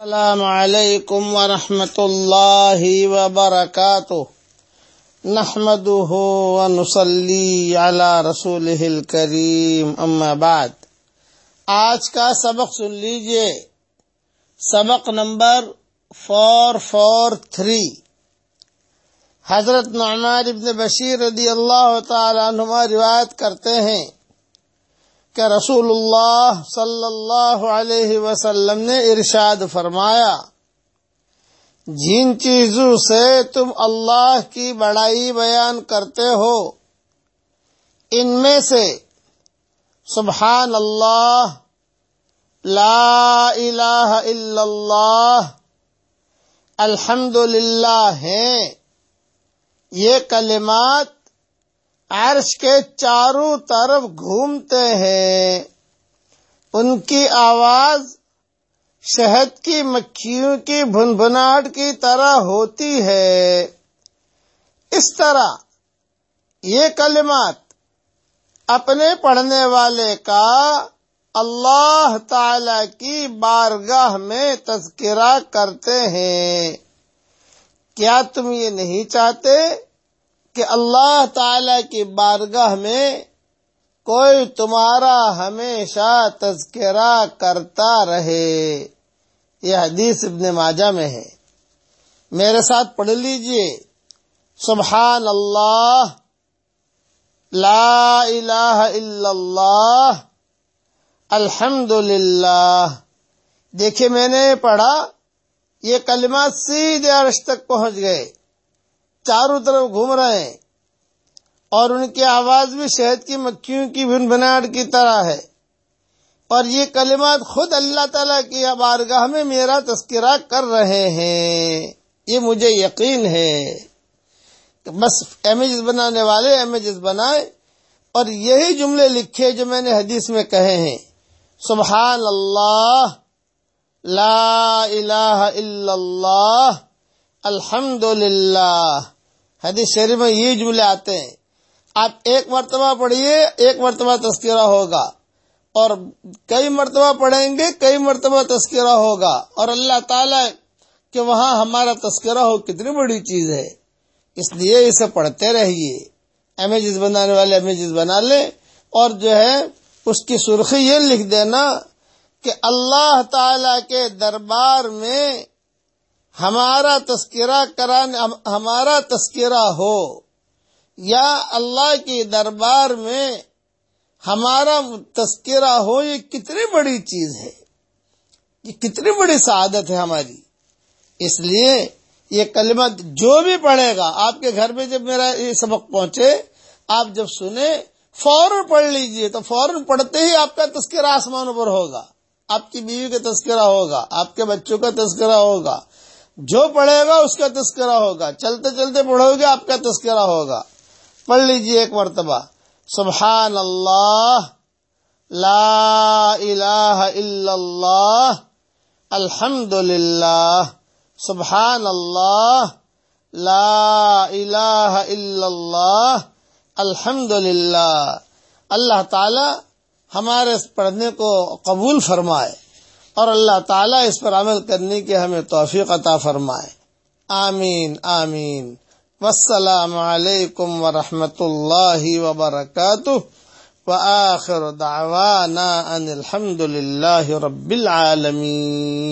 السلام علیکم ورحمۃ اللہ وبرکاتہ۔ نحمده ونصلي على رسوله الكريم اما بعد۔ آج کا سبق سن لیجیے۔ سبق نمبر فور فور تھری۔ حضرت نعمان ابن بشیر رضی اللہ تعالی عنہما روایت کرتے ہیں۔ کہ رسول اللہ صلی اللہ علیہ وسلم نے ارشاد فرمایا، جن چیزوں سے تم اللہ کی بڑائی بیان کرتے ہو، ان میں سے سبحان اللہ، لا الہ الا اللہ الحمد للہ ہیں، یہ کلمات عرش کے چاروں طرف گھومتے ہیں۔ ان کی آواز شہد کی، مکھیوں کی بھن بھناٹ کی طرح ہوتی ہے۔ اس طرح یہ کلمات اپنے پڑھنے والے کا اللہ تعالی کی بارگاہ میں تذکرہ کرتے ہیں۔ کیا تم یہ نہیں چاہتے؟ کہ اللہ تعالی کی بارگاہ میں کوئی تمہارا ہمیشہ تذکرہ کرتا رہے۔ یہ حدیث ابن ماجہ میں ہے۔ میرے ساتھ پڑھ لیجیے۔ سبحان اللہ لا الہ الا اللہ۔ الحمد للہ دیکھیے میں نے پڑھا، یہ کلمات سیدھے عرش تک پہنچ گئے۔ چاروں طرف گھوم رہے ہیں اور ان کی آواز بھی شہد کی مکھیوں کی بن بناٹ کی طرح ہے۔ اور یہ کلمات خود اللہ تعالیٰ کی بارگاہ میں میرا تذکرہ کر رہے ہیں۔ یہ مجھے یقین ہے کہ بس امیجز بنانے والے امیجز بنائے اور یہی جملے لکھے جو میں نے حدیث میں کہے ہیں۔ سبحان اللہ لا الہ الا اللہ الحمد للہ حدیث شریف میں یہ جملے آتے ہیں۔ آپ ایک مرتبہ پڑھیے، ایک مرتبہ تذکرہ ہوگا۔ اور کئی مرتبہ پڑھیں گے، کئی مرتبہ تذکرہ ہوگا۔ اور اللہ تعالی کہ وہاں ہمارا تذکرہ ہو کتنی بڑی چیز ہے۔ اس لیے اسے پڑھتے رہیے۔ امیجز بنانے والے امیجز بنا لیں۔ اور جو ہے، اس کی سرخی یہ لکھ دینا کہ اللہ تعالی کے دربار میں ہمارا تذکرہ کرانے ہمارا تذکرہ ہو یا اللہ کے دربار میں ہمارا تذکرہ ہو، یہ کتنی بڑی چیز ہے۔ یہ کتنی بڑی سعادت ہے ہماری۔ اس لیے یہ کلمہ جو بھی پڑھے گا، آپ کے گھر میں جب میرا یہ سبق پہنچے، آپ جب سنیں، فوراً پڑھ لیجیے۔ تو فوراً پڑھتے ہی آپ کا تذکرہ آسمانوں پر ہوگا۔ آپ کی بیوی کا تذکرہ ہوگا، آپ کے بچوں کا تذکرہ ہوگا۔ جو پڑھے گا اس کا تذکرہ ہوگا۔ چلتے چلتے پڑھو گے، آپ کا تذکرہ ہوگا۔ پڑھ لیجیے ایک مرتبہ۔ سبحان اللہ لا الہ الا اللہ الحمد للہ سبحان اللہ لا الہ الا اللہ الحمد للہ اللہ تعالی ہمارے اس پڑھنے کو قبول فرمائے۔ اور اللہ تعالیٰ اس پر عمل کرنے کی ہمیں توفیق عطا فرمائے۔ آمین آمین۔ والسلام علیکم ورحمۃ اللہ وبرکاتہ۔ وآخر دعوانا ان الحمد للہ رب العالمین۔